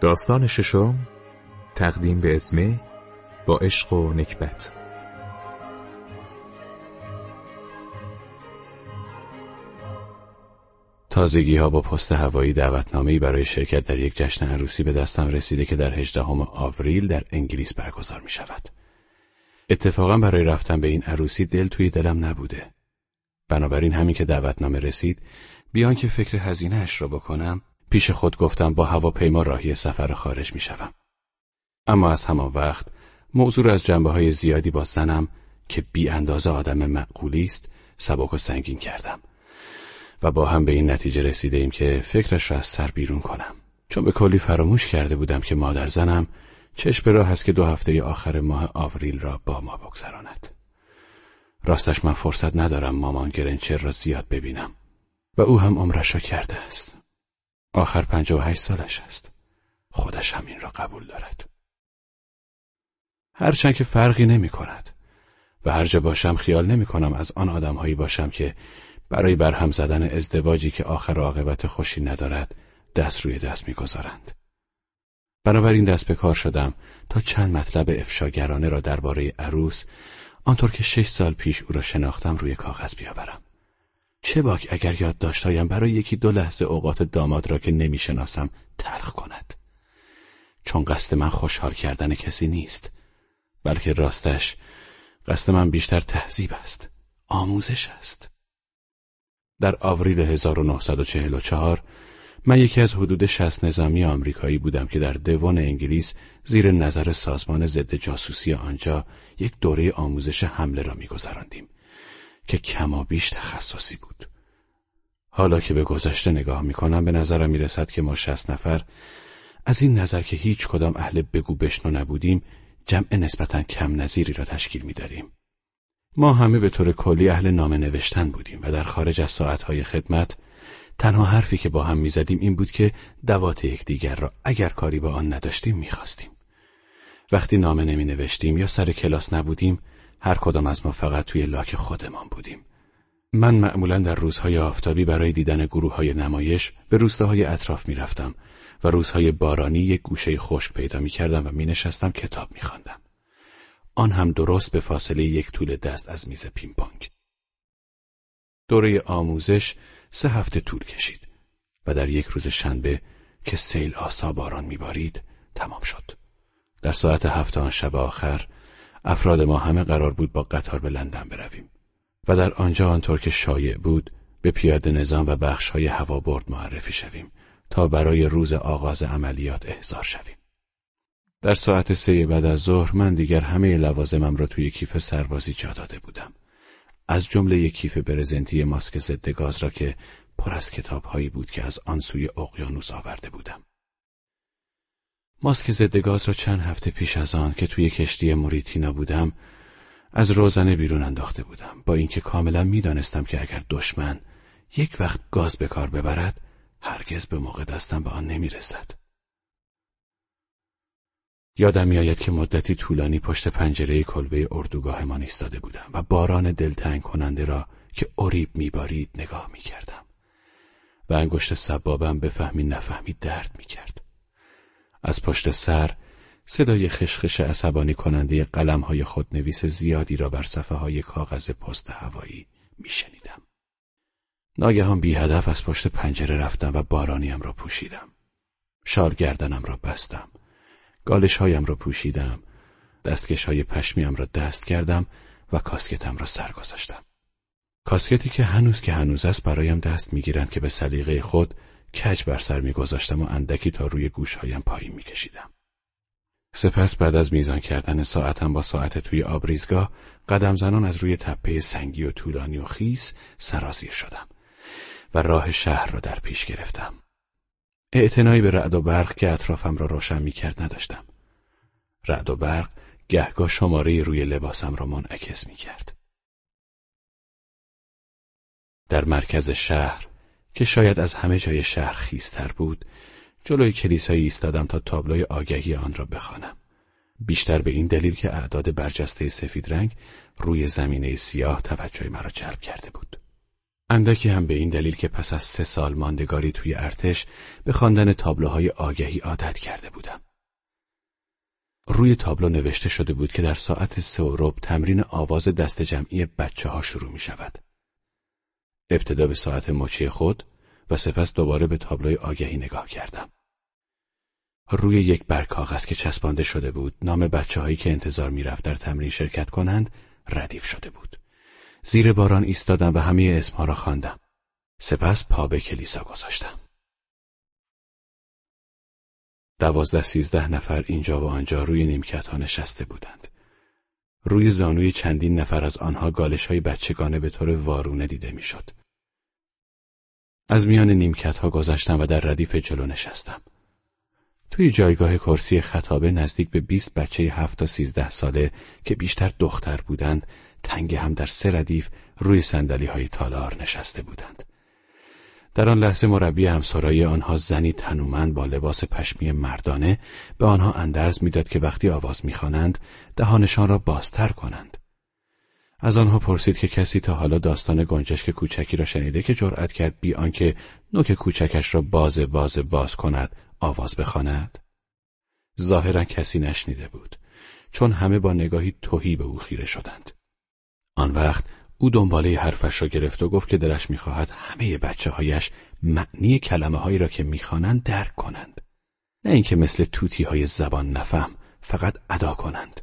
داستان ششم تقدیم به اسمه با عشق و نکبت تازگی ها با پست هوایی دعوتنامه‌ای برای شرکت در یک جشن عروسی به دستم رسیده که در 18 آوریل در انگلیس برگزار می شود. اتفاقا برای رفتن به این عروسی دل توی دلم نبوده. بنابراین همین که دعوتنامه رسید بیان که فکر هزینه اش را بکنم پیش خود گفتم با هواپیما راهی سفر خارج می شوم. اما از همان وقت موضوع از جنبه های زیادی با زنم که بی اندازه آدم معقولی است سبک و سنگین کردم و با هم به این نتیجه رسیده ایم که فکرش را از سر بیرون کنم. چون به کلی فراموش کرده بودم که مادر زنم چشم راه است که دو هفته آخر ماه آوریل را با ما بگذراند. راستش من فرصت ندارم مامان گرنچر را زیاد ببینم و او هم عمرش را کرده است. آخر پنجاه و هشت سالش است خودش همین را قبول دارد هرچند که فرقی نمی کند و هر جا باشم خیال نمی کنم از آن آدمهایی باشم که برای برهم زدن ازدواجی که آخر عاقبت خوشی ندارد دست روی دست می‌گذارند. بنابراین دست به کار شدم تا چند مطلب افشاگرانه را درباره عروس آنطور که شش سال پیش او را شناختم روی کاغذ بیاورم. چه باک اگر یاد داشتایم برای یکی دو لحظه اوقات داماد را که نمی‌شناسم تلخ کند. چون قصد من خوشحال کردن کسی نیست بلکه راستش قصد من بیشتر تهذیب است آموزش است در آوریل 1944 من یکی از حدود 60 نظامی آمریکایی بودم که در دوان انگلیس زیر نظر سازمان ضد جاسوسی آنجا یک دوره آموزش حمله را میگذراندیم که کما بیش تخصصی بود. حالا که به گذشته نگاه می‌کنم به نظرم می‌رسد که ما 60 نفر از این نظر که هیچ کدام اهل بگو بشنو نبودیم جمع نسبتا کم نظیری را تشکیل می‌دادیم. ما همه به طور کلی اهل نامه نوشتن بودیم و در خارج از ساعتهای خدمت تنها حرفی که با هم می‌زدیم این بود که دوات یکدیگر را اگر کاری با آن نداشتیم می‌خواستیم. وقتی نامه نمی نوشتیم یا سر کلاس نبودیم هر کدام از ما فقط توی لاک خودمان بودیم. من معمولا در روزهای آفتابی برای دیدن گروه های نمایش به روستاهای اطراف می‌رفتم و روزهای بارانی یک گوشه خشک پیدا می کردم و می نشستم کتاب می خواندم. آن هم درست به فاصله یک طول دست از میز پیمپانگ. دوره آموزش سه هفته طول کشید و در یک روز شنبه که سیل آسا باران میبارید تمام شد. در ساعت هفته آن شب آخر افراد ما همه قرار بود با قطار به لندن برویم و در آنجا آنطور که شایع بود به پیاده نظام و بخش های هوابرد معرفی شویم تا برای روز آغاز عملیات احضار شویم. در ساعت سه بعد از ظهر من دیگر همه لوازمم را توی کیف سربازی جا داده بودم. از جمله یک کیف برزنتی ماسک ضد گاز را که پر از کتابهایی بود که از آن سوی اقیانوس آورده بودم. ماسک ضد گاز را چند هفته پیش از آن که توی کشتی موریتینا بودم از روزنه بیرون انداخته بودم با اینکه کاملا می‌دانستم که اگر دشمن یک وقت گاز به کار ببرد هرگز به موقع دستم به آن نمی‌رسد. یادم میآید که مدتی طولانی پشت پنجره کلبه اردوگاهمان ایستاده بودم و باران دلتنگ کننده را که اریب میبارید نگاه می‌کردم و انگشت سبابم بفهمی نفهمی درد می‌کرد. از پشت سر صدای خشخش عصبانی کننده قلم های خودنویس زیادی را بر صفحه های کاغذ پست هوایی میشنیدم. ناگهان بی هدف از پشت پنجره رفتم و بارانیم را پوشیدم. شال گردنم را بستم. گالش هایم را پوشیدم. دستکش های پشمیم را دست کردم و کاسکتم را سر گذاشتم. کاسکتی که هنوز که هنوز است برایم دست می‌گیرند که به سلیقه خود کج بر سر میگذاشتم و اندکی تا روی گوشهایم پایین میکشیدم. سپس بعد از میزان کردن ساعتم با ساعت توی آبریزگاه قدم زنان از روی تپه سنگی و طولانی و خیس سرازیر شدم و راه شهر را در پیش گرفتم. اعتنایی به رعد و برق که اطرافم را روشن می کرد نداشتم. رعد و برق گهگاه شماره روی لباسم را منعکس می کرد. در مرکز شهر که شاید از همه جای شهر خیستر بود جلوی کلیسایی ایستادم تا تابلوی آگهی آن را بخوانم. بیشتر به این دلیل که اعداد برجسته سفید رنگ روی زمینه سیاه توجه مرا جلب کرده بود. اندکی هم به این دلیل که پس از سه سال ماندگاری توی ارتش به خواندن تابلوهای آگهی عادت کرده بودم. روی تابلو نوشته شده بود که در ساعت سه و تمرین آواز دست جمعی بچه ها شروع می شود. ابتدا به ساعت مچی خود و سپس دوباره به تابلوی آگهی نگاه کردم. روی یک برگ کاغذ که چسبانده شده بود نام بچه هایی که انتظار می‌رفت در تمرین شرکت کنند ردیف شده بود. زیر باران ایستادم و همه اسمها را خواندم. سپس پا به کلیسا گذاشتم. دوازده سیزده نفر اینجا و آنجا روی نیمکت ها نشسته بودند. روی زانوی چندین نفر از آنها گالش های بچگانه به طور وارونه دیده می‌شد. از میان نیمکت ها گذشتم و در ردیف جلو نشستم. توی جایگاه کرسی خطابه نزدیک به 20 بچه هفت تا سیزده ساله که بیشتر دختر بودند تنگ هم در سه ردیف روی سندلی های تالار نشسته بودند. در آن لحظه مربی همسرایی آنها زنی تنومند با لباس پشمی مردانه به آنها اندرز می‌داد که وقتی آواز می‌خوانند دهانشان را بازتر کنند. از آنها پرسید که کسی تا حالا داستان گنجشک کوچکی را شنیده که جرأت کرد بی آنکه نوک کوچکش را باز باز باز کند آواز بخواند؟ ظاهرا کسی نشنیده بود چون همه با نگاهی توهی به او خیره شدند. آن وقت او دنباله حرفش را گرفت و گفت که دلش می‌خواهد همه بچه هایش معنی کلمه هایی را که می‌خوانند درک کنند. نه اینکه مثل توتی های زبان نفهم فقط ادا کنند.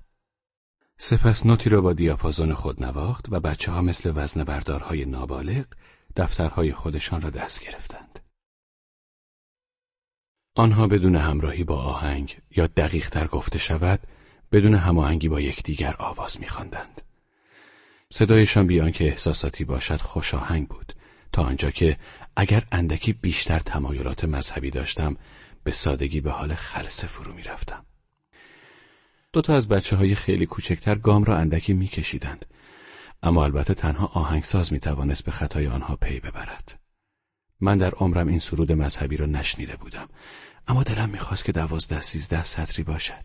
سپس نوتی را با دیاپازون خود نواخت و بچه ها مثل وزن بردارهای نابالغ دفترهای خودشان را دست گرفتند. آنها بدون همراهی با آهنگ یا دقیق تر گفته شود بدون هماهنگی با یکدیگر آواز میخواندند. صدایشان بیان که احساساتی باشد خوش آهنگ بود تا آنجا که اگر اندکی بیشتر تمایلات مذهبی داشتم به سادگی به حال خلصه فرو می‌رفتم. دو تا از بچه های خیلی کوچکتر گام را اندکی میکشیدند اما البته تنها آهنگساز می‌توانست به خطای آنها پی ببرد. من در عمرم این سرود مذهبی را نشنیده بودم اما دلم می‌خواست که دوازده سیزده سطری باشد.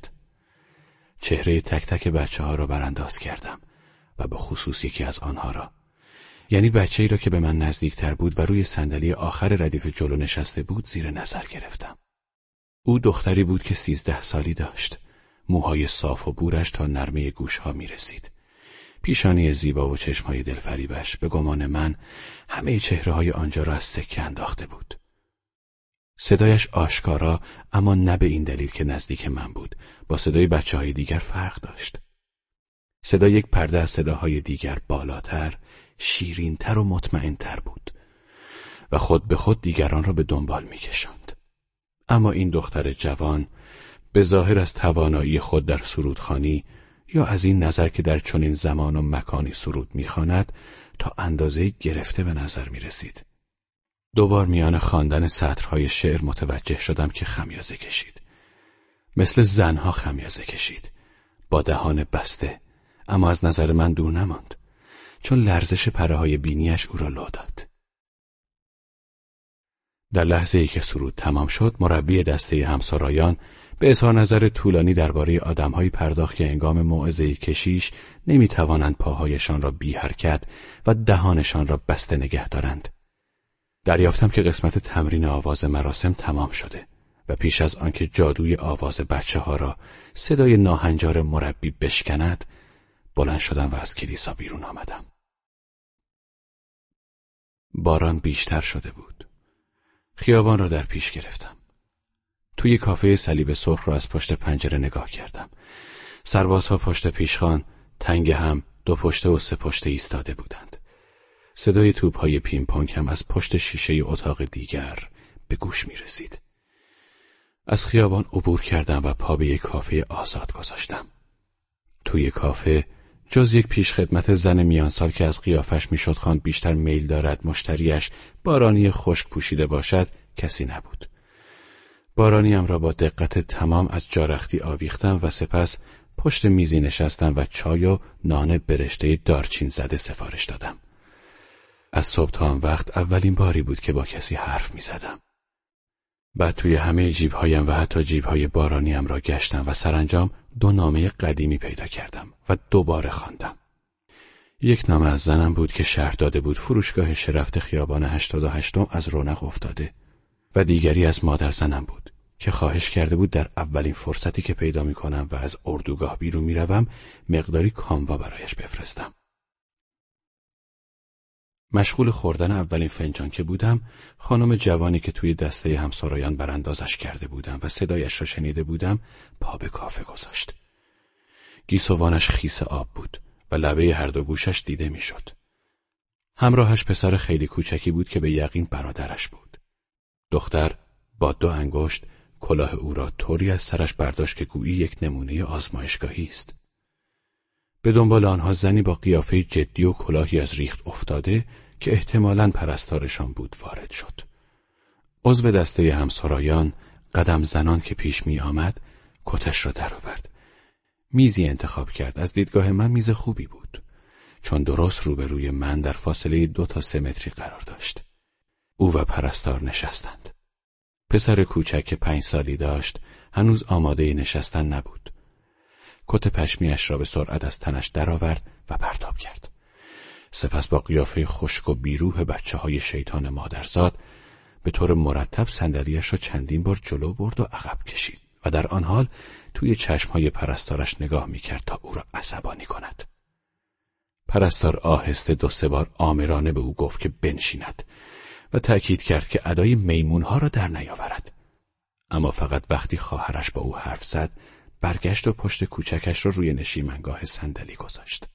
چهره تک تک بچه ها را برانداز کردم و به خصوص یکی از آنها را. یعنی بچه ای را که به من نزدیکتر بود و روی صندلی آخر ردیف جلو نشسته بود زیر نظر گرفتم. او دختری بود که سیزده سالی داشت. موهای صاف و بورش تا نرمه گوشها می رسید. پیشانی زیبا و چشمهای دلفریبش به گمان من همه چهره های آنجا را از سکه انداخته بود. صدایش آشکارا اما نه به این دلیل که نزدیک من بود با صدای بچه های دیگر فرق داشت. صدا یک پرده از صداهای دیگر بالاتر، شیرینتر و مطمئنتر بود و خود به خود دیگران را به دنبال میکشاند. اما این دختر جوان به ظاهر از توانایی خود در سرودخانی یا از این نظر که در چنین زمان و مکانی سرود می‌خواند تا اندازه گرفته به نظر می رسید. دوبار میان خواندن سطرهای شعر متوجه شدم که خمیازه کشید. مثل زنها خمیازه کشید. با دهان بسته اما از نظر من دور نماند. چون لرزش پره های بینیش او را لو داد. در لحظه ای که سرود تمام شد مربی دسته همسرایان به اظهار نظر طولانی درباره آدمهایی پرداخت که انگام موعظه کشیش نمی‌توانند پاهایشان را بی حرکت و دهانشان را بسته نگه دارند. دریافتم که قسمت تمرین آواز مراسم تمام شده و پیش از آنکه جادوی آواز بچه ها را صدای ناهنجار مربی بشکند بلند شدم و از کلیسا بیرون آمدم. باران بیشتر شده بود. خیابان را در پیش گرفتم. توی کافه صلیب سرخ را از پشت پنجره نگاه کردم. سربازها پشت پیشخان تنگ هم دو پشته و سه پشته ایستاده بودند. صدای توپ های پین پونگ هم از پشت شیشه اتاق دیگر به گوش می رسید. از خیابان عبور کردم و پا به یک کافه آزاد گذاشتم. توی کافه جز یک پیشخدمت زن میانسال که از قیافش می‌شد خواند بیشتر میل دارد مشتریش بارانی خشک پوشیده باشد کسی نبود. بارانیم را با دقت تمام از جارختی آویختم و سپس پشت میزی نشستم و چای و نان برشته دارچین زده سفارش دادم. از صبح تا آن وقت اولین باری بود که با کسی حرف می زدم. بعد توی همه جیبهایم و حتی جیبهای بارانیم را گشتم و سرانجام دو نامه قدیمی پیدا کردم و دوباره خواندم. یک نامه از زنم بود که شهر داده بود فروشگاه شرفت خیابان هشتاد و هشتم از رونق افتاده و دیگری از مادر زنم بود که خواهش کرده بود در اولین فرصتی که پیدا می کنم و از اردوگاه بیرون می روم مقداری کاموا برایش بفرستم. مشغول خوردن اولین فنجان که بودم خانم جوانی که توی دسته همسرایان براندازش کرده بودم و صدایش را شنیده بودم پا به کافه گذاشت. گیسوانش خیس آب بود و لبه هر دو گوشش دیده می‌شد. همراهش پسر خیلی کوچکی بود که به یقین برادرش بود. دختر با دو انگشت کلاه او را طوری از سرش برداشت که گویی یک نمونه آزمایشگاهی است. به دنبال آنها زنی با قیافه جدی و کلاهی از ریخت افتاده که احتمالاً پرستارشان بود وارد شد. عضو دسته همسرایان قدم زنان که پیش می آمد کتش را درآورد. میزی انتخاب کرد از دیدگاه من میز خوبی بود چون درست روبروی من در فاصله دو تا سه متری قرار داشت. او و پرستار نشستند. پسر کوچک که پنج سالی داشت هنوز آماده نشستن نبود. کت پشمیش را به سرعت از تنش درآورد و پرتاب کرد. سپس با قیافه خشک و بیروح بچه های شیطان مادرزاد به طور مرتب صندلیاش را چندین بار جلو برد و عقب کشید و در آن حال توی چشمهای پرستارش نگاه می‌کرد تا او را عصبانی کند. پرستار آهسته دو سه بار آمرانه به او گفت که بنشیند و تأکید کرد که ادای میمونها را در نیاورد. اما فقط وقتی خواهرش با او حرف زد برگشت و پشت کوچکش را روی نشیمنگاه صندلی گذاشت.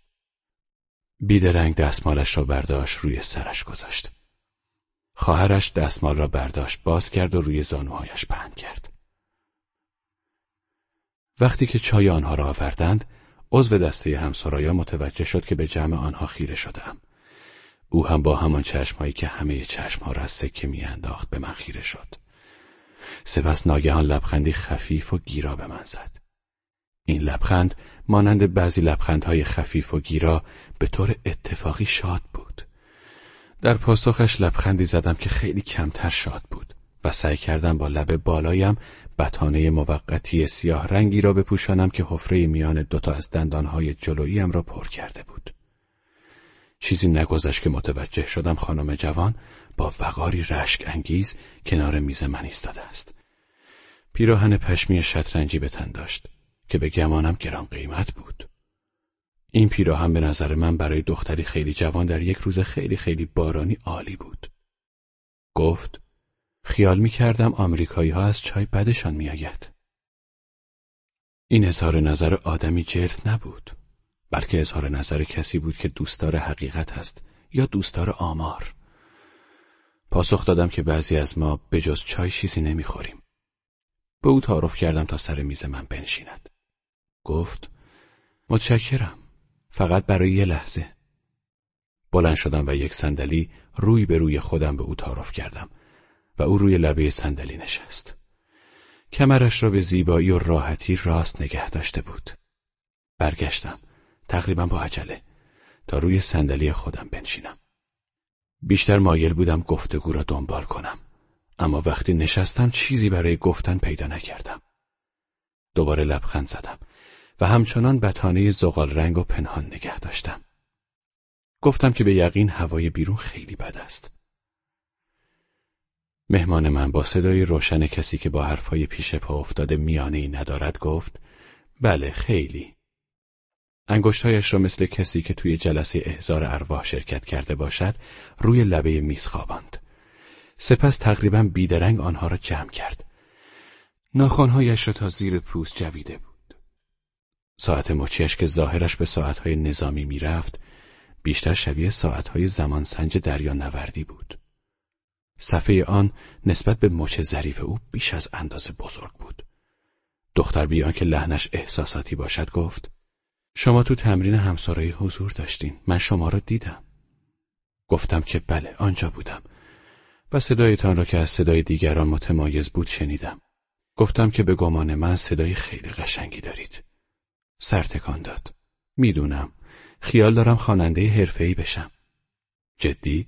بیدرنگ دستمالش را برداشت روی سرش گذاشت. خواهرش دستمال را برداشت باز کرد و روی زانوهایش پهن کرد. وقتی که چای آنها را آوردند، عضو دسته همسرایا متوجه شد که به جمع آنها خیره شدم. او هم با همان چشمهایی که همه چشمها را از سکه میانداخت به من خیره شد. سپس ناگهان لبخندی خفیف و گیرا به من زد. این لبخند مانند بعضی لبخندهای خفیف و گیرا به طور اتفاقی شاد بود. در پاسخش لبخندی زدم که خیلی کمتر شاد بود و سعی کردم با لب بالایم بتانه موقتی سیاه رنگی را بپوشانم که حفره میان دوتا از دندانهای جلوییم را پر کرده بود. چیزی نگذشت که متوجه شدم خانم جوان با وقاری رشک انگیز کنار میز من ایستاده است. پیراهن پشمی شطرنجی به تن داشت که به گمانم گران قیمت بود. این پیراهن به نظر من برای دختری خیلی جوان در یک روز خیلی خیلی بارانی عالی بود. گفت خیال می کردم آمریکایی ها از چای بدشان می. این اظهار نظر آدمی جرف نبود. بلکه اظهار نظر کسی بود که دوستدار حقیقت است یا دوستدار آمار. پاسخ دادم که بعضی از ما به جز چای چیزی نمی‌خوریم. به او تعارف کردم تا سر میز من بنشیند. گفت متشکرم. فقط برای یه لحظه. بلند شدم و یک صندلی روی به روی خودم به او تعارف کردم و او روی لبه صندلی نشست. کمرش را به زیبایی و راحتی راست نگه داشته بود. برگشتم. تقریبا با عجله تا روی صندلی خودم بنشینم. بیشتر مایل بودم گفتگو را دنبال کنم اما وقتی نشستم چیزی برای گفتن پیدا نکردم. دوباره لبخند زدم و همچنان بتانه زغال رنگ و پنهان نگه داشتم. گفتم که به یقین هوای بیرون خیلی بد است. مهمان من با صدای روشن کسی که با حرفهای پیش پا افتاده میانه ای ندارد گفت بله خیلی انگشتهایش را مثل کسی که توی جلسه احزار ارواح شرکت کرده باشد روی لبه میز خواباند. سپس تقریبا بیدرنگ آنها را جمع کرد. ناخانهایش را تا زیر پوست جویده بود. ساعت مچیش که ظاهرش به ساعتهای نظامی می‌رفت بیشتر شبیه ساعتهای زمانسنج دریا نوردی بود. صفحه آن نسبت به مچ ظریف او بیش از اندازه بزرگ بود. دختر بیان که لحنش احساساتی باشد گفت شما تو تمرین همسارایی حضور داشتین. من شما را دیدم. گفتم که بله آنجا بودم. و صدایتان را که از صدای دیگران متمایز بود شنیدم. گفتم که به گمان من صدای خیلی قشنگی دارید. سر تکان داد. می‌دونم. خیال دارم خواننده حرفه‌ای بشم. جدی؟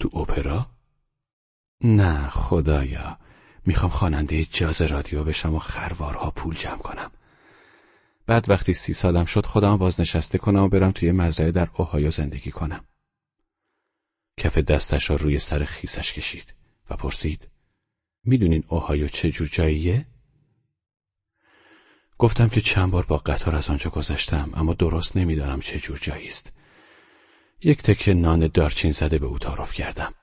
تو اپرا؟ نه خدایا. می‌خوام خواننده جاز رادیو بشم و خروارها پول جمع کنم. بعد وقتی سی سالم شد خودم بازنشسته کنم و برم توی مزرعه در اوهایو زندگی کنم. کف دستش را روی سر خیسش کشید و پرسید می‌دونین اوهایو چه جور جاییه؟ گفتم که چند بار با قطار از آنجا گذشتم اما درست نمی‌دانم چه جور جایی است. یک تکه نان دارچین زده به او تعارف کردم.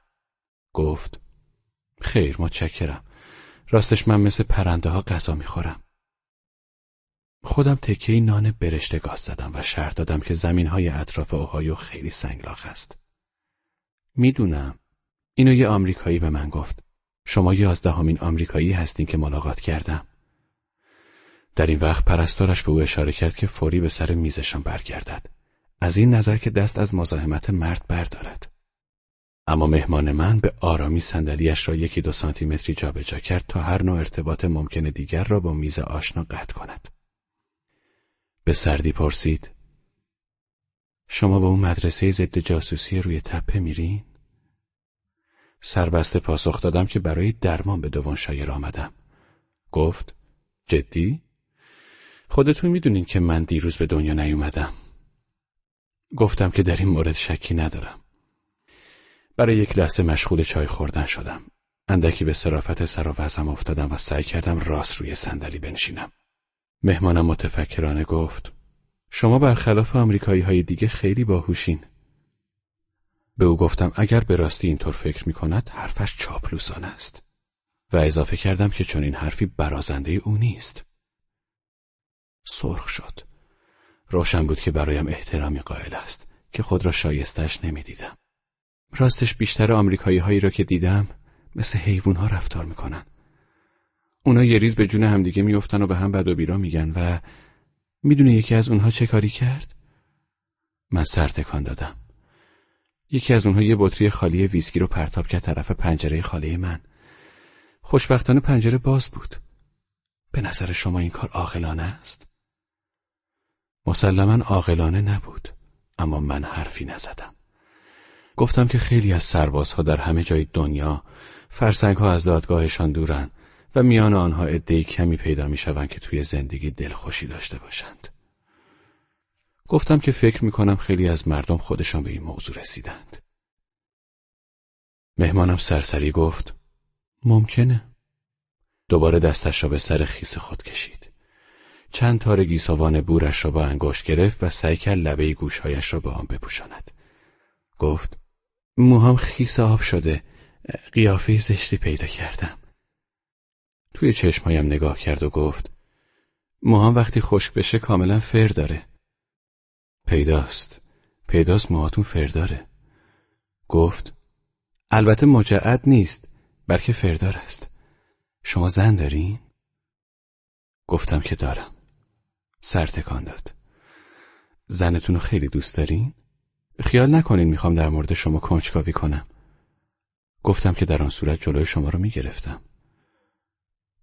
گفت خیر متشکرم. راستش من مثل پرنده ها غذا می‌خورم. خودم تکه نان برشته گاز زدم و شرط دادم که زمین های اطراف اوهایو خیلی سنگلاخ است. می‌دونم. اینو یه آمریکایی به من گفت. شما یازدهمین آمریکایی هستین که ملاقات کردم. در این وقت پرستارش به او اشاره کرد که فوری به سر میزشان برگردد. از این نظر که دست از مزاحمت مرد بردارد. اما مهمان من به آرامی صندلیاش را یکی دو سانتیمتری جابجا کرد تا هر نوع ارتباط ممکن دیگر را با میز آشنا قطع کند. به سردی پرسید شما به اون مدرسه ضد جاسوسی روی تپه میرین؟ سربسته پاسخ دادم که برای درمان به دوان شایر آمدم. گفت جدی؟ خودتون می‌دونین که من دیروز به دنیا نیومدم. گفتم که در این مورد شکی ندارم. برای یک لحظه مشغول چای خوردن شدم. اندکی به صرافت سر و افتادم و سعی کردم راست روی صندلی بنشینم. مهمانم متفکرانه گفت شما برخلاف آمریکایی های دیگه خیلی باهوشین. به او گفتم اگر به راستی اینطور فکر می کند حرفش چاپلوسانه است. و اضافه کردم که چون این حرفی برازنده او نیست. سرخ شد. روشن بود که برایم احترامی قائل است که خود را شایستش نمی‌دیدم. راستش بیشتر آمریکایی هایی را که دیدم مثل حیوان ها رفتار می‌کنن. اونا یه ریز به جون همدیگه میفتن و به هم بد و بیرا میگن و می‌دونه یکی از اونها چه کاری کرد؟ من سر تکان دادم. یکی از اونها یه بطری خالی ویسکی رو پرتاب کرد طرف پنجره خاله من. خوشبختانه پنجره باز بود. به نظر شما این کار عاقلانه است؟ مسلما عاقلانه نبود اما من حرفی نزدم گفتم که خیلی از سربازها در همه جای دنیا فرسنگ ها از دادگاهشان دورن و میان آنها عدهای کمی پیدا می‌شوند که توی زندگی دلخوشی داشته باشند. گفتم که فکر می‌کنم خیلی از مردم خودشان به این موضوع رسیدند. مهمانم سرسری گفت ممکنه. دوباره دستش را به سر خیس خود کشید. چند تار گیسوان بورش را با انگشت گرفت و سعی کرد لبه گوشهایش را با آن بپوشاند. گفت موهام خیس آب شده. قیافه زشتی پیدا کردم. توی چشمهایم نگاه کرد و گفت موهام وقتی خشک بشه کاملا فر داره. پیداست. پیداست موهاتون فر داره. گفت البته مجعد نیست بلکه فردار است. شما زن دارین؟ گفتم که دارم. سر تکان داد. زنتون خیلی دوست دارین؟ خیال نکنین می‌خوام در مورد شما کنجکاوی کنم. گفتم که در آن صورت جلوی شما رو می‌گرفتم.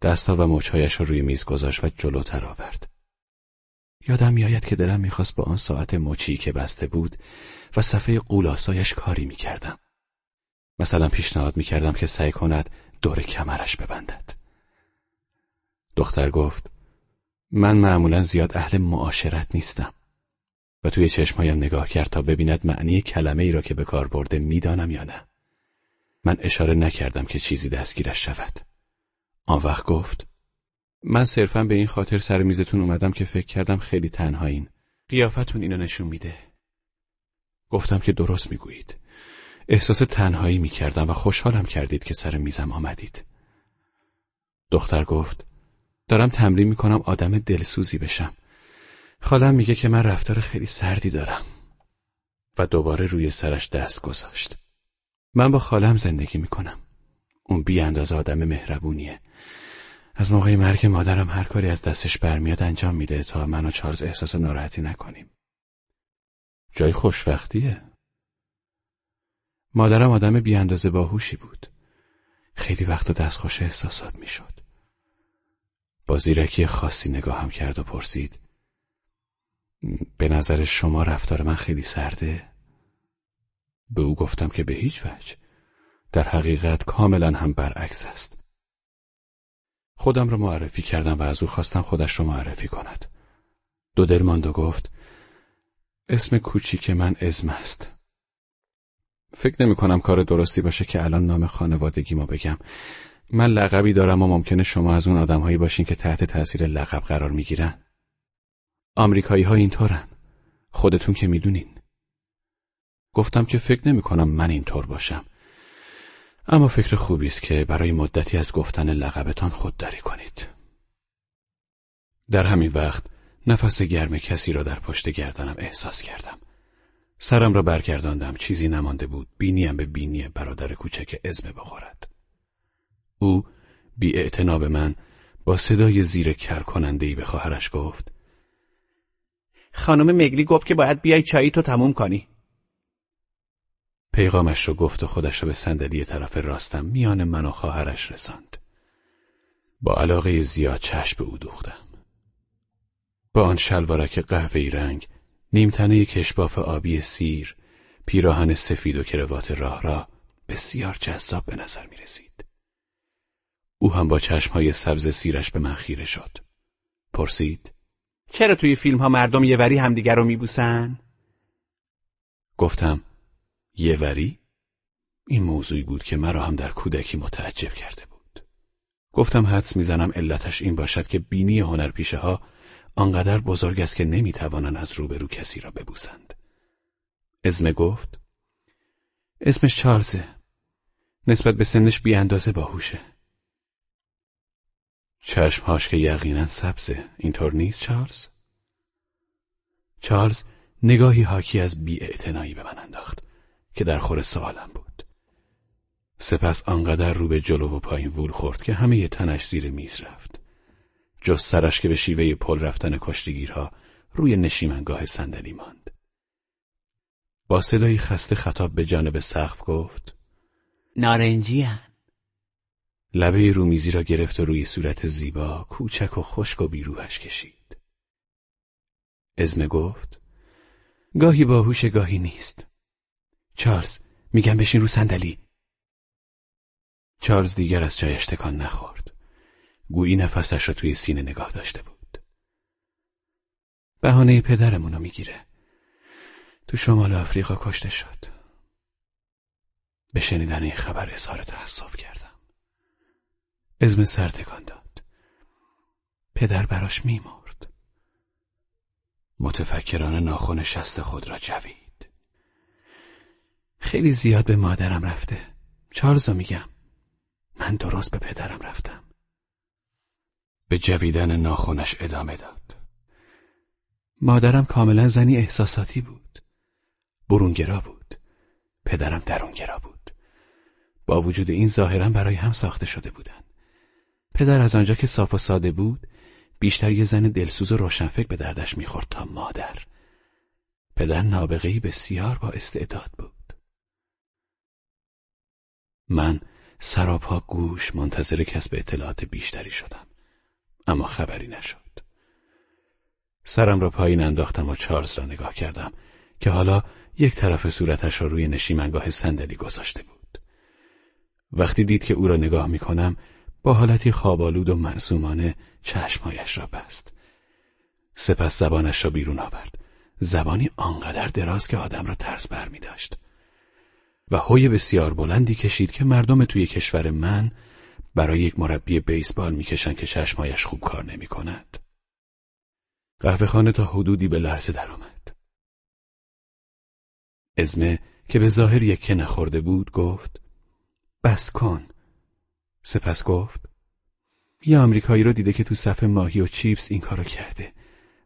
دستا و مچهایش رو روی میز گذاشت و جلوتر آورد. یادم میآید که دلم می‌خواست با آن ساعت مچی که بسته بود و صفحه قولاسایش کاری می‌کردم. مثلا پیشنهاد می‌کردم که سعی کند دور کمرش ببندد. دختر گفت من معمولا زیاد اهل معاشرت نیستم و توی چشمهایم نگاه کرد تا ببیند معنی کلمه ای را که به کار برده می‌دانم یا نه من اشاره نکردم که چیزی دستگیرش شود آن وقت گفت من صرفا به این خاطر سر میزتون اومدم که فکر کردم خیلی تنهایین قیافتون اینو نشون میده گفتم که درست می‌گویید احساس تنهایی می‌کردم و خوشحالم کردید که سر میزم آمدید دختر گفت دارم تمرین می‌کنم آدم دلسوزی بشم. خالم میگه که من رفتار خیلی سردی دارم. و دوباره روی سرش دست گذاشت. من با خالم زندگی می‌کنم. اون بی انداز آدم مهربونیه. از موقع مرگ مادرم هر کاری از دستش برمیاد انجام میده تا من و چارلز احساس ناراحتی نکنیم. جای خوشوقتیه. مادرم آدم بی اندازه باهوشی بود. خیلی وقت دستخوش احساسات می‌شد. با زیرکی خاصی نگاهم کرد و پرسید به نظر شما رفتار من خیلی سرده؟ به او گفتم که به هیچ وجه در حقیقت کاملا هم برعکس است خودم را معرفی کردم و از او خواستم خودش را معرفی کند دو ماند و گفت اسم کوچیک من ازم است. فکر نمی کنم کار درستی باشه که الان نام خانوادگی ما بگم. من لقبی دارم و ممکنه شما از اون آدمهایی باشین که تحت تاثیر لقب قرار می‌گیرن. آمریکایی ها اینطورن. خودتون که می‌دونین. گفتم که فکر نمی کنم من اینطور باشم. اما فکر خوبی است که برای مدتی از گفتن لقبتان خودداری کنید. در همین وقت نفس گرم کسی را در پشت گردنم احساس کردم. سرم را برگرداندم چیزی نمانده بود بینیم به بینی برادر کوچک ازمه بخورد. او بی به من با صدای زیر کر کننده به خواهرش گفت خانم مگلی گفت که باید بیای چایی تو تموم کنی. پیغامش رو گفت و خودش را به صندلی طرف راستم میان من و خواهرش رساند. با علاقه زیاد چشم به او دوختم. با آن شلوارک قهوه‌ای رنگ، نیمتنه کشباف آبی سیر، پیراهن سفید و کروات راه را بسیار جذاب به نظر می رسید. او هم با چشمهای سبز سیرش به من خیره شد. پرسید چرا توی فیلم ها مردم یه وری همدیگر رو میبوسن؟ گفتم یه وری؟ این موضوعی بود که مرا هم در کودکی متعجب کرده بود. گفتم حدس می‌زنم علتش این باشد که بینی هنرپیشه ها آنقدر بزرگ است که نمی‌توانند از روبرو کسی را ببوسند. ازمه گفت اسمش چارلزه. نسبت به سنش بی اندازه باهوشه. چشمهاش که یقینا سبزه. اینطور نیست چارلز؟ چارلز نگاهی حاکی از بی به من انداخت که در خور سوالم بود. سپس آنقدر رو به جلو و پایین وول خورد که همه تنش زیر میز رفت. جز سرش که به شیوه پل رفتن کشتیگیرها روی نشیمنگاه صندلی ماند. با صدایی خسته خطاب به جانب سقف گفت نارنجی لبه رومیزی را گرفت و روی صورت زیبا کوچک و خشک و بیروهش کشید. ازمه گفت گاهی باهوش گاهی نیست. چارلز میگم بشین رو صندلی. چارلز دیگر از جایش تکان نخورد. گویی نفسش را توی سینه نگاه داشته بود. بهانه پدرمونو می‌گیره. تو شمال آفریقا کشته شد. به شنیدن این خبر اظهار تأسف کردم. ازم سر تکان داد. پدر براش میمرد. متفکران ناخون شست خود را جوید. خیلی زیاد به مادرم رفته. چارلزو میگم. من درست به پدرم رفتم. به جویدن ناخونش ادامه داد. مادرم کاملا زنی احساساتی بود. برونگرا بود. پدرم درونگرا بود. با وجود این ظاهرا برای هم ساخته شده بودند. پدر از آنجا که صاف و ساده بود بیشتر یه زن دلسوز و روشنفکر به دردش می‌خورد تا مادر پدر نابغهی بسیار با استعداد بود من سراپا گوش منتظر کسب اطلاعات بیشتری شدم اما خبری نشد سرم را پایین انداختم و چارلز را نگاه کردم که حالا یک طرف صورتش را روی نشیمنگاه صندلی گذاشته بود وقتی دید که او را نگاه می کنم با حالتی خوابالود و معصومانه چشمهایش را بست. سپس زبانش را بیرون آورد. زبانی آنقدر دراز که آدم را ترس بر می داشت. و هوی بسیار بلندی کشید که مردم توی کشور من برای یک مربی بیسبال می‌کشند که چشمهایش خوب کار نمی کند. قهوه خانه تا حدودی به لحظه درآمد. ازمه که به ظاهر یکه نخورده بود گفت بس کن سپس گفت یه آمریکایی رو دیده که تو صف ماهی و چیپس این کارو کرده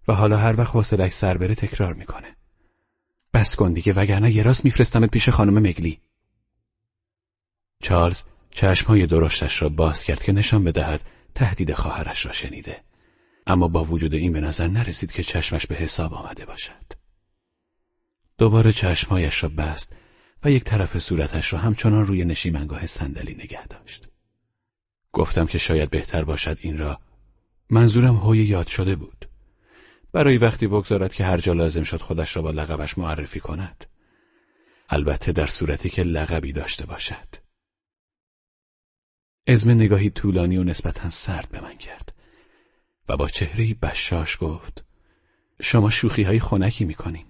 و حالا هر وقت حوصلش سر بره تکرار می‌کنه. بس کن دیگه وگرنه یه راست میفرستمت پیش خانم مگلی. چارلز چشمهای درشتش را باز کرد که نشان بدهد تهدید خواهرش را شنیده. اما با وجود این به نظر نرسید که چشمش به حساب آمده باشد. دوباره چشمهایش را بست و یک طرف صورتش را همچنان روی نشیمنگاه صندلی نگه داشت. گفتم که شاید بهتر باشد این را منظورم هوی یاد شده بود برای وقتی بگذارد که هر جا لازم شد خودش را با لقبش معرفی کند البته در صورتی که لقبی داشته باشد ازم نگاهی طولانی و نسبتا سرد به من کرد و با چهرهی بشاش گفت شما شوخی های خونکی می‌کنین.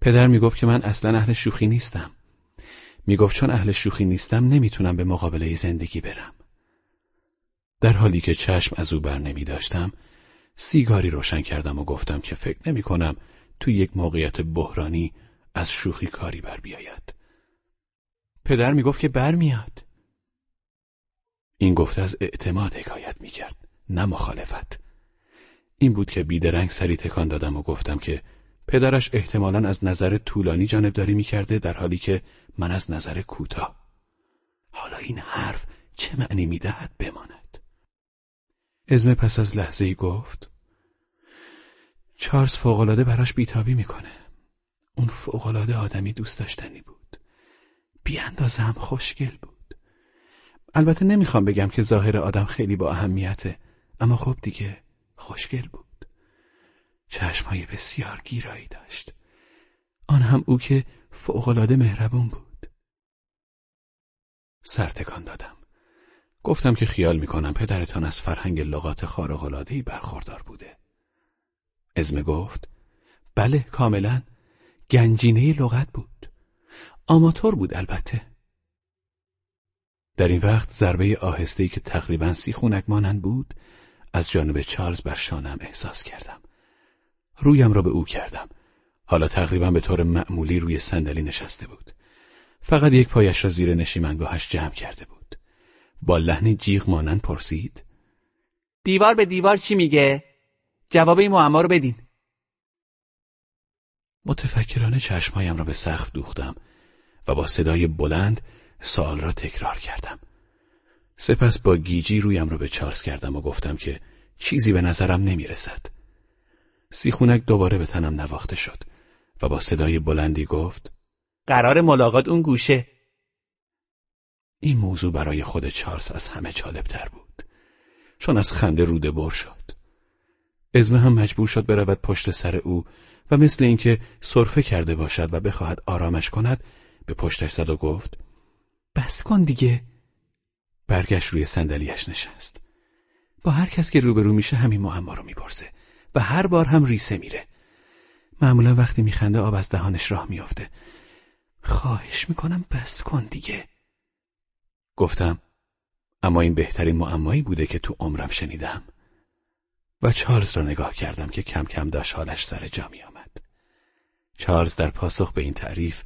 پدر می‌گفت که من اصلا اهل شوخی نیستم. می‌گفت چون اهل شوخی نیستم نمی‌تونم به مقابله زندگی برم. در حالی که چشم از او بر نمی داشتم سیگاری روشن کردم و گفتم که فکر نمی کنم تو یک موقعیت بحرانی از شوخی کاری بر بیاید. پدر می‌گفت که برمیاد. این گفته از اعتماد حکایت می‌کرد نه مخالفت. این بود که بیدرنگ سری تکان دادم و گفتم که پدرش احتمالا از نظر طولانی جانبداری می‌کرده در حالی که من از نظر کوتاه. حالا این حرف چه معنی می‌دهد بماند. ازمه پس از لحظه گفت چارلز فوقالعاده براش بیتابی می‌کنه. اون فوقالعاده آدمی دوست داشتنی بود. بی اندازه هم خوشگل بود. البته نمی‌خوام بگم که ظاهر آدم خیلی با اهمیته اما خب دیگه خوشگل بود. چشمهای بسیار گیرایی داشت. آن هم او که فوقالعاده مهربون بود. سرتکان دادم. گفتم که خیال می‌کنم پدرتان از فرهنگ لغات خارق‌العاده‌ای برخوردار بوده. ازمه گفت بله کاملا گنجینه لغت بود. آماتور بود البته. در این وقت ضربه آهسته‌ای که تقریبا سی خونک مانند بود از جانب چارلز بر شانم احساس کردم. رویم را به او کردم. حالا تقریبا به طور معمولی روی صندلی نشسته بود. فقط یک پایش را زیر نشیمنگاهش جمع کرده بود. با لحن جیغ مانند پرسید دیوار به دیوار چی میگه؟ جواب این معما رو بدین. متفکرانه چشمهایم را به سقف دوختم و با صدای بلند سوال را تکرار کردم. سپس با گیجی رویم را به چارلز کردم و گفتم که چیزی به نظرم نمی رسد. سیخونک دوباره به تنم نواخته شد و با صدای بلندی گفت قرار ملاقات اون گوشه. این موضوع برای خود چارلز از همه جالبتر بود. چون از خنده روده بر شد. ازمه هم مجبور شد برود پشت سر او و مثل اینکه سرفه کرده باشد و بخواهد آرامش کند به پشتش زد و گفت بس کن دیگه. برگشت روی صندلیاش نشست. با هر کس که روبرو میشه همین معما رو می‌پرسه و هر بار هم ریسه میره. معمولا وقتی میخنده آب از دهانش راه میافته. خواهش می‌کنم بس کن دیگه. گفتم اما این بهترین معمایی بوده که تو عمرم شنیدم و چارلز را نگاه کردم که کم کم داشت حالش سر جا می آمد. چارلز در پاسخ به این تعریف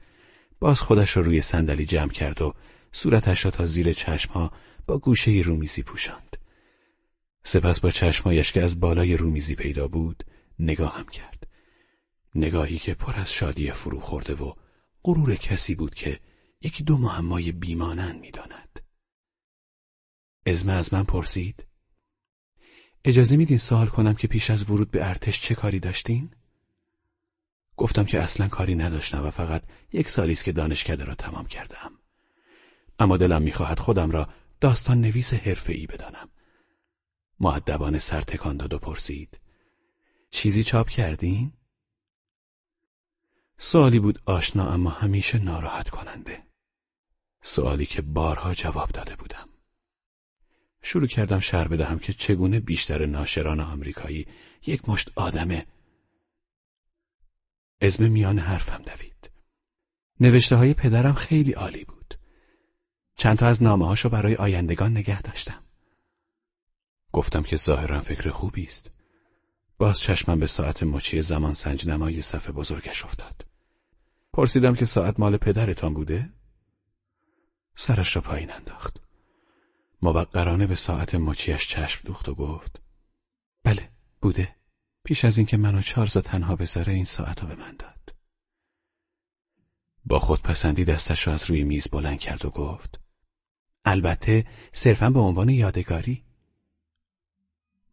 باز خودش را روی صندلی جمع کرد و صورتش را تا زیر چشمها با گوشه رومیزی پوشاند. سپس با چشمهایش که از بالای رومیزی پیدا بود نگاهم کرد. نگاهی که پر از شادی فرو خورده و غرور کسی بود که یکی دو معمای بیمانند می‌داند. ازمه از من پرسید اجازه میدین سوال کنم که پیش از ورود به ارتش چه کاری داشتین؟ گفتم که اصلا کاری نداشتم و فقط یک سالی است که دانشکده را تمام کردم. اما دلم می‌خواهد خودم را داستان نویس ای بدانم. معدبانه سر تکان داد و پرسید. چیزی چاپ کردین؟ سوالی بود آشنا اما همیشه ناراحت کننده. سوالی که بارها جواب داده بودم. شروع کردم شر بدهم که چگونه بیشتر ناشران آمریکایی یک مشت آدمه ازم میان حرفم دوید. نوشته های پدرم خیلی عالی بود. چند تا از نامه هاشو برای آیندگان نگه داشتم. گفتم که ظاهرا فکر خوبی است. باز چشمم به ساعت مچی زمان سنج نمای صفحه بزرگش افتاد. پرسیدم که ساعت مال پدرتان بوده؟ سرش را پایین انداخت. موقرانه به ساعت مچیش چشم دوخت و گفت بله بوده. پیش از اینکه منو چارز تنها بذاره این ساعت رو به من داد. با خودپسندی دستش را از روی میز بلند کرد و گفت البته صرفا به عنوان یادگاری.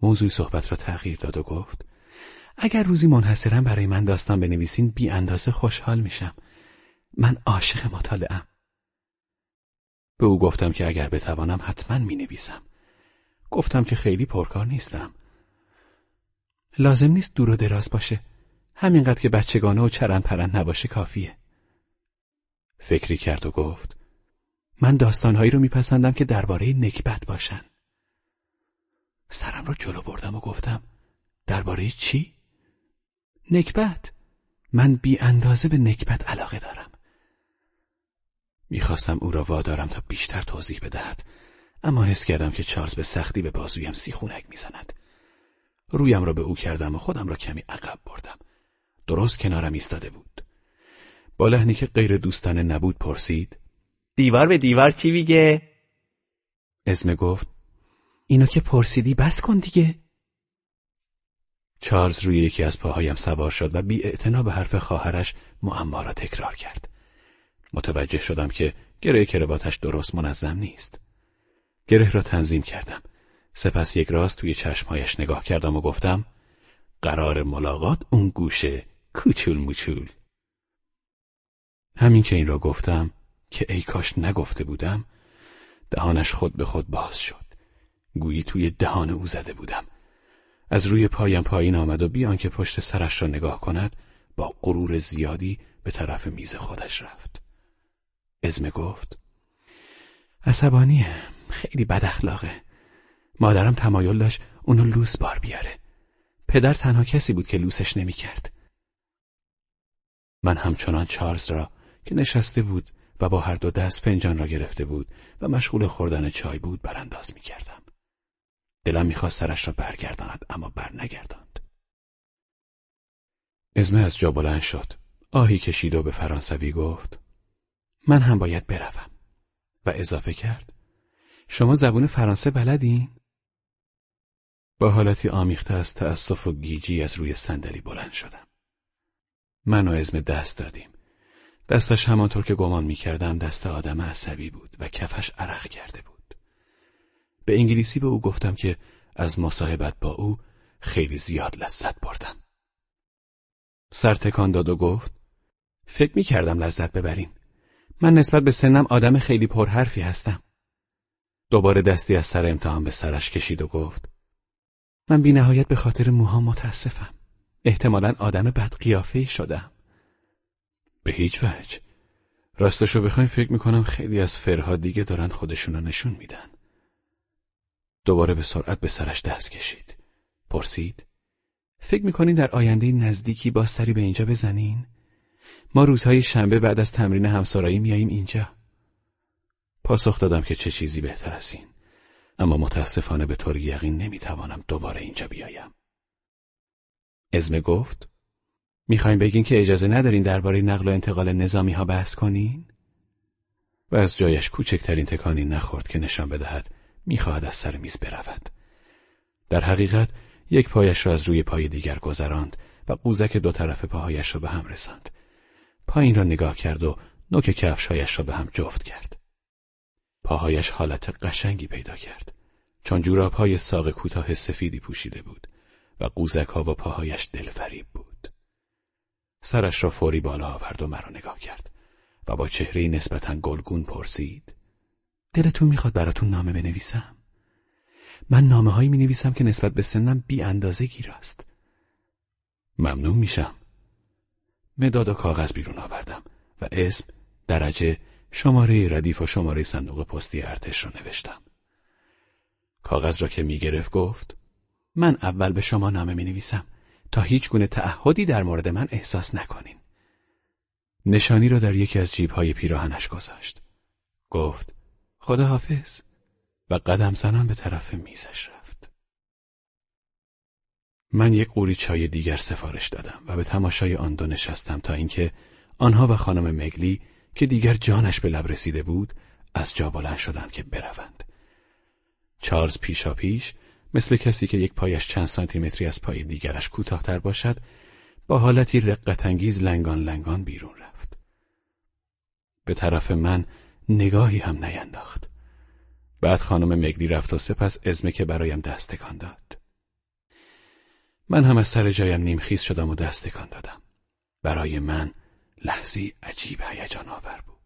موضوع صحبت را تغییر داد و گفت اگر روزی منحصرا برای من داستان بنویسین بی اندازه خوشحال میشم. من عاشق مطالعم به او گفتم که اگر بتوانم حتما می نویسم. گفتم که خیلی پرکار نیستم. لازم نیست دور و دراز باشه. همینقدر که بچگانه و چرن پرن نباشه کافیه. فکری کرد و گفت من داستانهایی رو میپسندم که درباره نکبت باشن. سرم رو جلو بردم و گفتم درباره چی؟ نکبت من بی اندازه به نکبت علاقه دارم می‌خواستم او را وادارم تا بیشتر توضیح بدهد. اما حس کردم که چارلز به سختی به بازویم سیخونک می‌زند. رویم را به او کردم و خودم را کمی عقب بردم. درست کنارم ایستاده بود. با لحنی که غیر دوستانه نبود پرسید دیوار به دیوار چی میگه؟ اسم گفت اینو که پرسیدی بس کن دیگه. چارلز روی یکی از پاهایم سوار شد و بی به حرف خواهرش معما را تکرار کرد. متوجه شدم که گره کرواتش درست منظم نیست. گره را تنظیم کردم. سپس یک راست توی چشمهایش نگاه کردم و گفتم قرار ملاقات اون گوشه کوچول موچول. همین که این را گفتم که ای کاش نگفته بودم دهانش خود به خود باز شد. گویی توی دهان او زده بودم. از روی پایم پایین آمد و بیان که پشت سرش را نگاه کند با غرور زیادی به طرف میز خودش رفت. ازمه گفت عصبانیه خیلی بد اخلاقه مادرم تمایل داشت اونو لوس بار بیاره پدر تنها کسی بود که لوسش نمی‌کرد. من همچنان چارلز را که نشسته بود و با هر دو دست فنجان را گرفته بود و مشغول خوردن چای بود برانداز می کردم. دلم می‌خواست سرش را برگرداند اما برنگرداند. ازمه از جا بلند شد. آهی کشید و به فرانسوی گفت من هم باید بروم و اضافه کرد شما زبون فرانسه بلدین؟ با حالتی آمیخته از تأسف و گیجی از روی صندلی بلند شدم. من و ازم دست دادیم. دستش همانطور که گمان می‌کردم دست آدم عصبی بود و کفش عرق کرده بود. به انگلیسی به او گفتم که از مصاحبت با او خیلی زیاد لذت بردم. سر تکان داد و گفت فکر می کردم لذت ببرین. من نسبت به سنم آدم خیلی پرحرفی هستم. دوباره دستی از سر امتحان به سرش کشید و گفت من بی نهایت به خاطر موها متاسفم. احتمالا آدم بدقیافه شدم. به هیچ وجه. راستشو بخوایم فکر می‌کنم خیلی از فرها دیگه دارن خودشونو نشون میدن. دوباره به سرعت به سرش دست کشید. پرسید. فکر می‌کنین در آینده نزدیکی با سری به اینجا بزنین؟ ما روزهای شنبه بعد از تمرین همسارایی میاییم اینجا. پاسخ دادم که چه چیزی بهتر از این. اما متاسفانه به طور یقین نمی‌توانم دوباره اینجا بیایم. ازمه گفت می‌خوایم بگین که اجازه ندارین درباره نقل و انتقال نظامی ها بحث کنین؟ و از جایش کوچکترین تکانی نخورد که نشان بدهد می‌خواهد از سر میز برود. در حقیقت یک پایش را از روی پای دیگر گذراند و قوزک دو طرف پاهایش را به هم رساند. پایین را نگاه کرد و نوک کفشهایش را به هم جفت کرد. پاهایش حالت قشنگی پیدا کرد. چون جوراب های ساق کوتاه سفیدی پوشیده بود و قوزک ها و پاهایش دلفریب بود. سرش را فوری بالا آورد و مرا نگاه کرد و با چهره نسبتا گلگون پرسید دلتون می‌خواد براتون نامه بنویسم؟ من نامه هایی می نویسم که نسبت به سنم بی اندازه گیر است. ممنون میشم. مداد و کاغذ بیرون آوردم و اسم درجه شماره ردیف و شماره صندوق پستی ارتش را نوشتم. کاغذ را که می‌گرفت گفت من اول به شما نامه می نویسم تا هیچ گونه تعهدی در مورد من احساس نکنین. نشانی را در یکی از جیبهای پیراهنش گذاشت. گفت خدا حافظ و قدم زنان به طرف میزش رفت. من یک قوری چای دیگر سفارش دادم و به تماشای آن دو نشستم تا اینکه آنها و خانم مگلی که دیگر جانش به لب رسیده بود از جا بلند شدند که بروند. چارلز پیشا پیش مثل کسی که یک پایش چند سانتیمتری از پای دیگرش کوتاهتر باشد با حالتی رقتانگیز لنگان لنگان بیرون رفت. به طرف من نگاهی هم نینداخت. بعد خانم مگلی رفت و سپس ازمه که برایم دست تکان داد. من هم از سر جایم نیمخیز شدم و دست تکان دادم. برای من لحظی عجیب هیجان آور بود